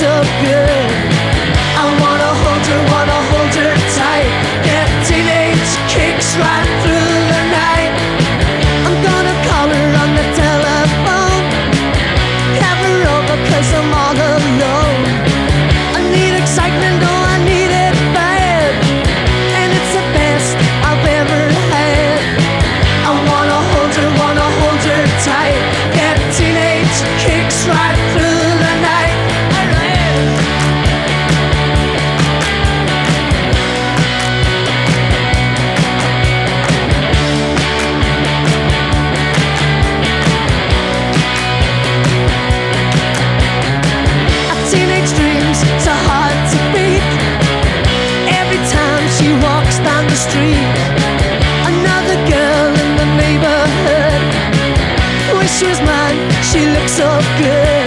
disappear street. Another girl in the neighborhood. Wish she was mine, she looks so good.